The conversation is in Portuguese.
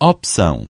opção.